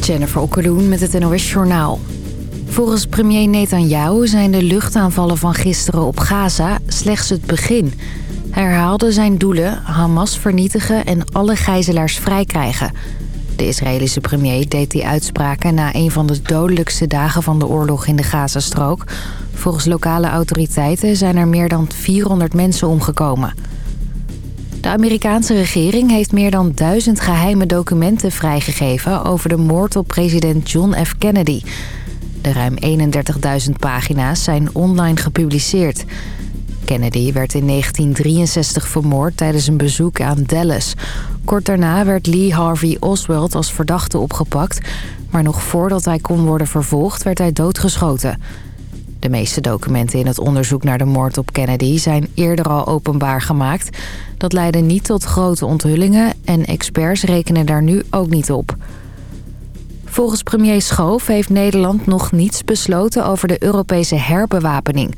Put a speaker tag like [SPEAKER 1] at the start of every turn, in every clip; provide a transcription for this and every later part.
[SPEAKER 1] Jennifer Okkeloen met het NOS Journaal. Volgens premier Netanyahu zijn de luchtaanvallen van gisteren op Gaza slechts het begin. Hij herhaalde zijn doelen, Hamas vernietigen en alle gijzelaars vrijkrijgen. De Israëlische premier deed die uitspraken na een van de dodelijkste dagen van de oorlog in de Gazastrook. Volgens lokale autoriteiten zijn er meer dan 400 mensen omgekomen. De Amerikaanse regering heeft meer dan duizend geheime documenten vrijgegeven... over de moord op president John F. Kennedy. De ruim 31.000 pagina's zijn online gepubliceerd. Kennedy werd in 1963 vermoord tijdens een bezoek aan Dallas. Kort daarna werd Lee Harvey Oswald als verdachte opgepakt... maar nog voordat hij kon worden vervolgd werd hij doodgeschoten... De meeste documenten in het onderzoek naar de moord op Kennedy zijn eerder al openbaar gemaakt. Dat leidde niet tot grote onthullingen en experts rekenen daar nu ook niet op. Volgens premier Schoof heeft Nederland nog niets besloten over de Europese herbewapening.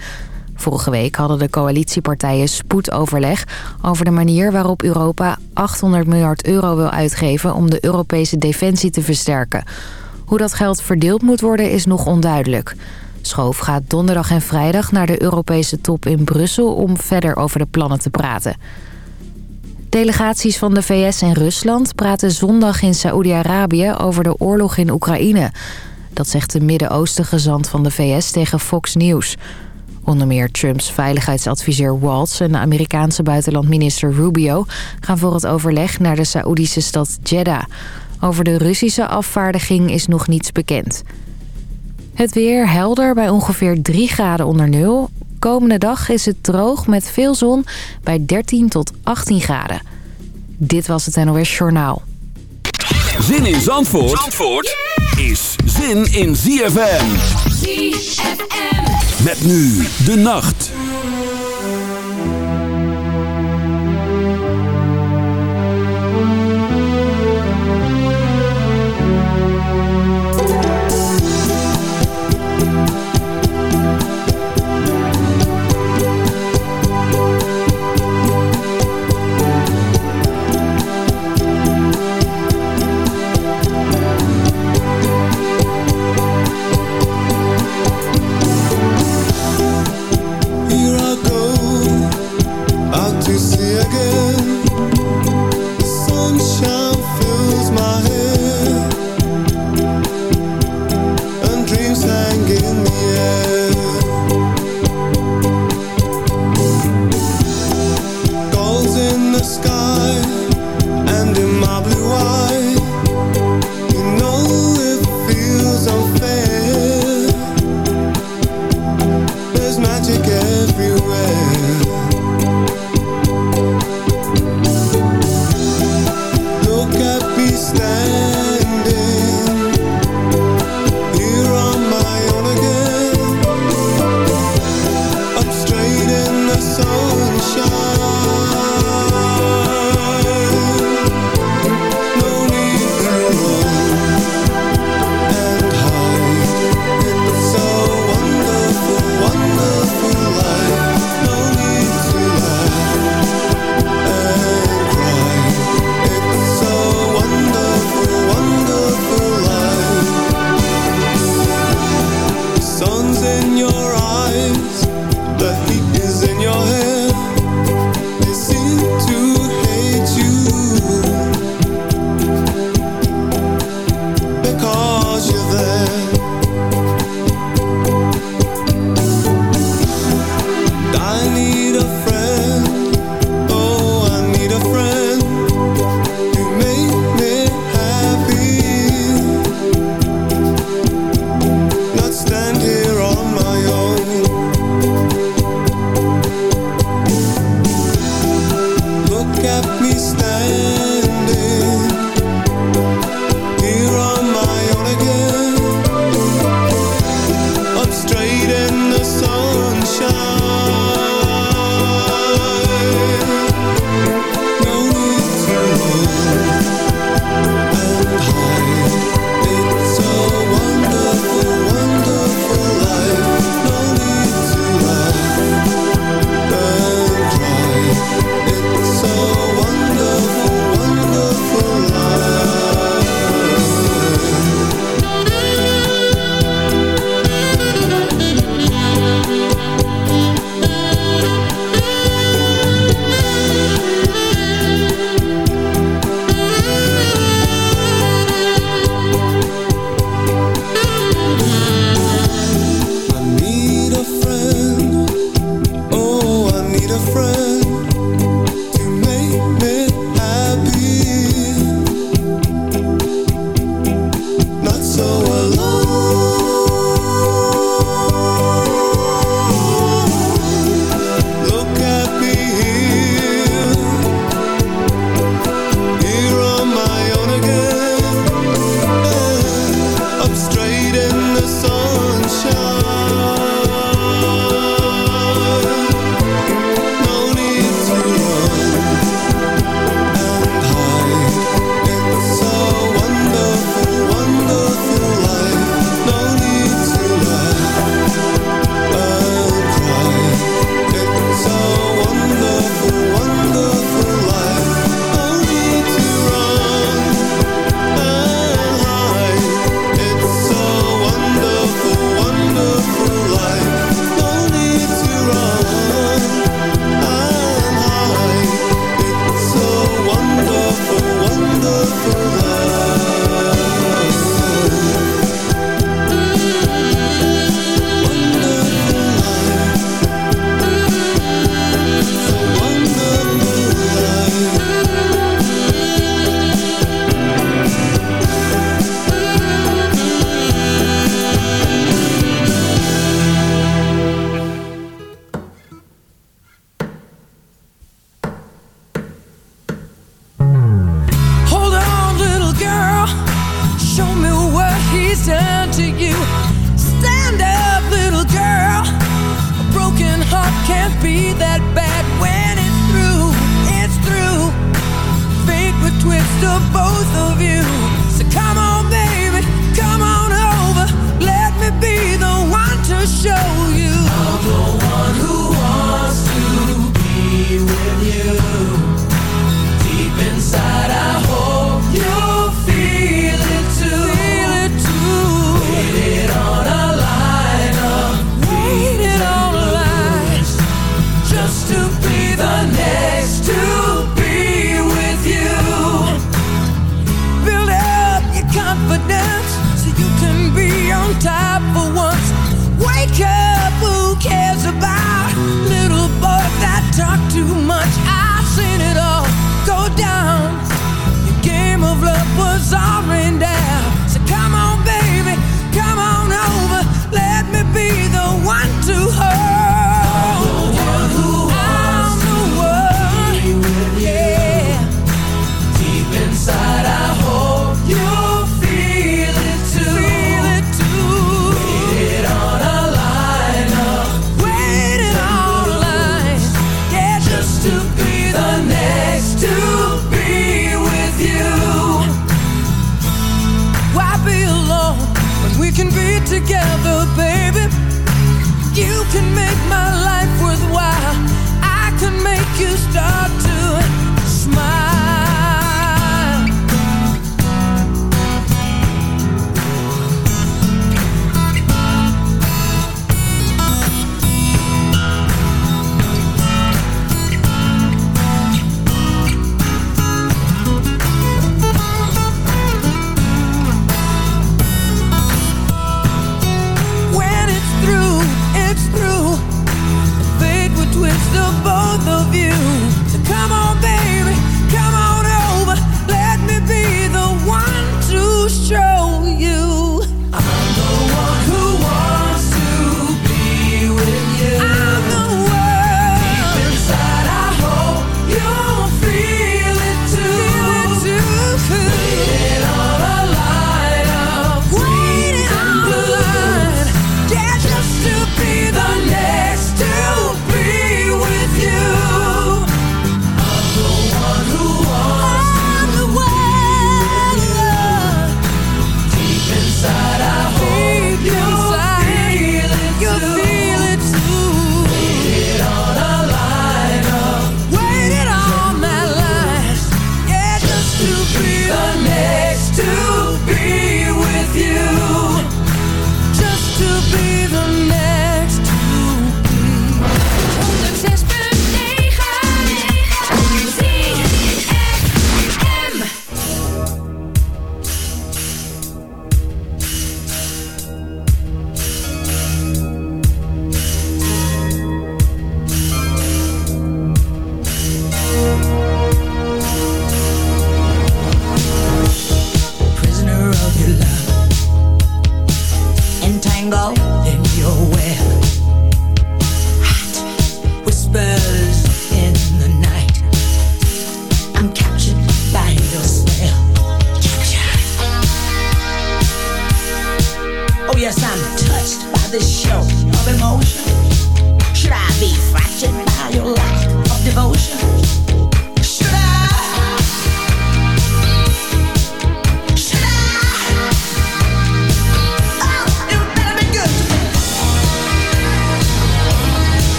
[SPEAKER 1] Vorige week hadden de coalitiepartijen spoedoverleg over de manier waarop Europa 800 miljard euro wil uitgeven om de Europese defensie te versterken. Hoe dat geld verdeeld moet worden is nog onduidelijk. Schoof gaat donderdag en vrijdag naar de Europese top in Brussel... om verder over de plannen te praten. Delegaties van de VS en Rusland praten zondag in Saoedi-Arabië... over de oorlog in Oekraïne. Dat zegt de Midden-Oosten gezant van de VS tegen Fox News. Onder meer Trumps veiligheidsadviseur Waltz en de Amerikaanse buitenlandminister Rubio... gaan voor het overleg naar de Saoedische stad Jeddah. Over de Russische afvaardiging is nog niets bekend. Het weer helder bij ongeveer 3 graden onder nul. Komende dag is het droog met veel zon bij 13 tot 18 graden. Dit was het NOS Journaal.
[SPEAKER 2] Zin in Zandvoort, Zandvoort is zin in ZFM. ZFM. Met nu de nacht.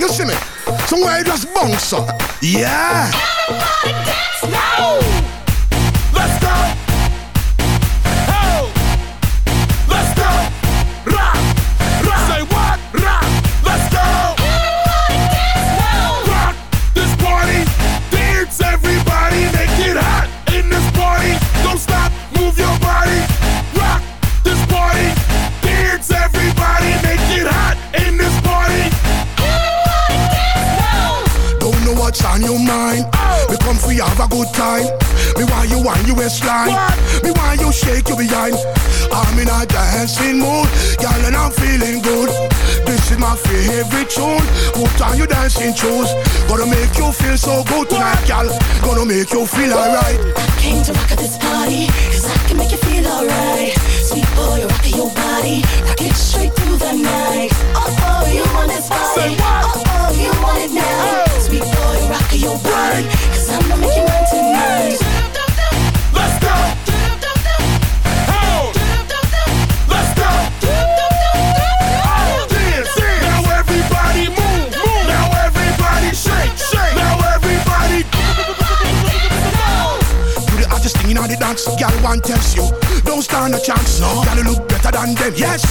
[SPEAKER 3] You
[SPEAKER 4] see me? Somewhere you just bounce up. Yeah. Favorite tune. Put on your dancing shoes. Gonna make you feel so good tonight, girl. Gonna make you feel alright.
[SPEAKER 5] I Came to rock at this party, cause I can make you feel alright. Sweet boy, rock your body, rock it straight through the night. Oh, oh, you want this body? Oh, oh, you want it now? Sweet boy, rock your body, cause I'ma make you mine tonight.
[SPEAKER 4] The dance, girl, one tells you. Don't stand a chance, no. Girl, you look better than them, yes.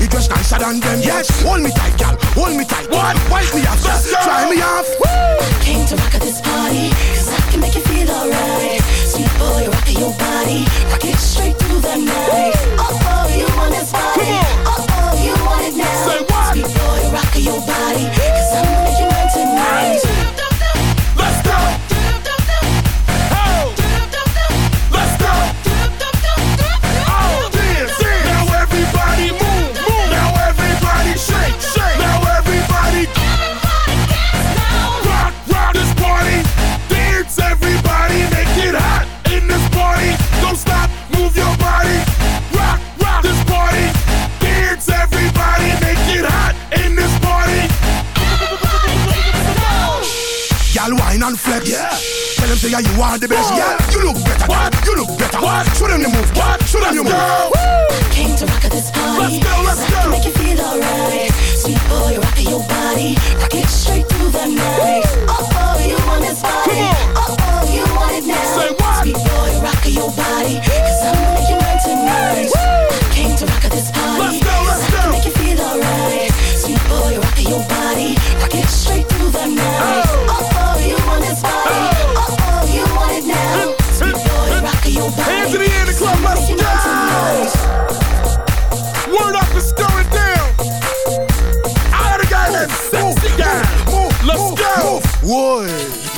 [SPEAKER 4] You dress nicer than them, yes. Hold me tight, girl, hold me tight.
[SPEAKER 3] What?
[SPEAKER 4] Wipe me off,
[SPEAKER 3] Let's
[SPEAKER 4] try me off.
[SPEAKER 5] Came to rock at this party, cause I can make you feel alright. Sweet boy, rock your body, rock it straight through the night. Oh, oh, you want this body?
[SPEAKER 3] Come on.
[SPEAKER 5] Oh, oh, you want it now?
[SPEAKER 3] Say what?
[SPEAKER 5] Sweet boy, rock your body, cause I'ma
[SPEAKER 4] say yeah, you are the best. Yeah, you look better.
[SPEAKER 3] What?
[SPEAKER 4] You look better.
[SPEAKER 3] What?
[SPEAKER 4] Show them the move.
[SPEAKER 3] What?
[SPEAKER 4] Show them the move.
[SPEAKER 3] Girl.
[SPEAKER 5] Came to rock at this party.
[SPEAKER 3] Let's go, let's
[SPEAKER 5] cause I can
[SPEAKER 3] go.
[SPEAKER 5] make you feel alright. Sweet boy, rock your body, rock it straight through the night. Oh, oh, you want this body?
[SPEAKER 3] Come
[SPEAKER 5] Oh, oh, you want it now?
[SPEAKER 3] Say what?
[SPEAKER 5] Sweet boy, rock your body, cause I'ma make you mine tonight. Came to rock at this party.
[SPEAKER 3] Let's go, let's
[SPEAKER 5] cause I can
[SPEAKER 3] go.
[SPEAKER 5] make you feel alright. Sweet boy, rock your body, rock it straight through the night.
[SPEAKER 3] Oh. Word up is going down. I heard a guy named Sexy Guy.
[SPEAKER 4] Move,
[SPEAKER 3] Let's go.
[SPEAKER 4] Move.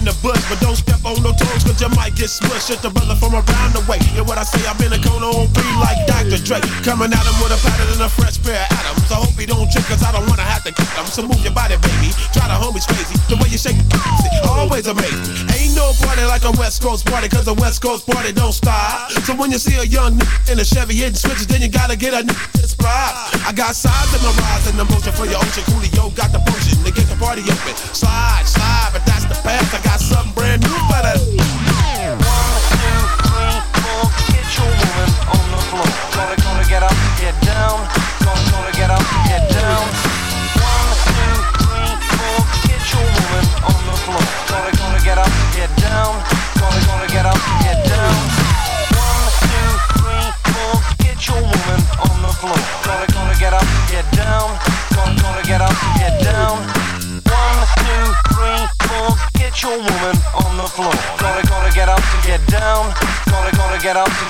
[SPEAKER 6] In the bush, but don't step on no toes, cause you might get smushed. It's the brother from around the way. And what I say, I'm in a cone on three like Dr. Dre. Coming at him with a pattern and a fresh pair of atoms. I hope he don't trip, cause I don't wanna have to kick him. So move your body, baby. Try the homies crazy. The way you shake it, always amazing. Ain't no party like a West Coast party, cause a West Coast party don't stop. So when you see a young nigga in a Chevy hitting switches, then you gotta get a that's pride. I got sides in my rise and emotion for your ocean. Coolio got the potion to get the party open. Slide, slide, but that's the path. I got something brand new get down. Gonna, gonna get up, get down. Get up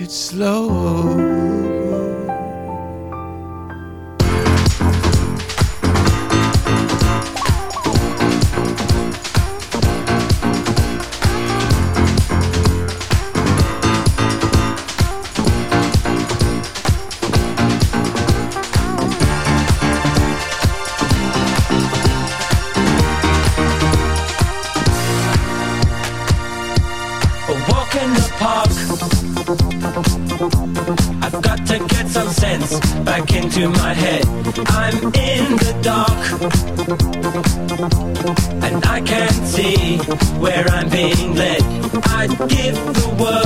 [SPEAKER 7] it's slow.
[SPEAKER 8] I'd give the world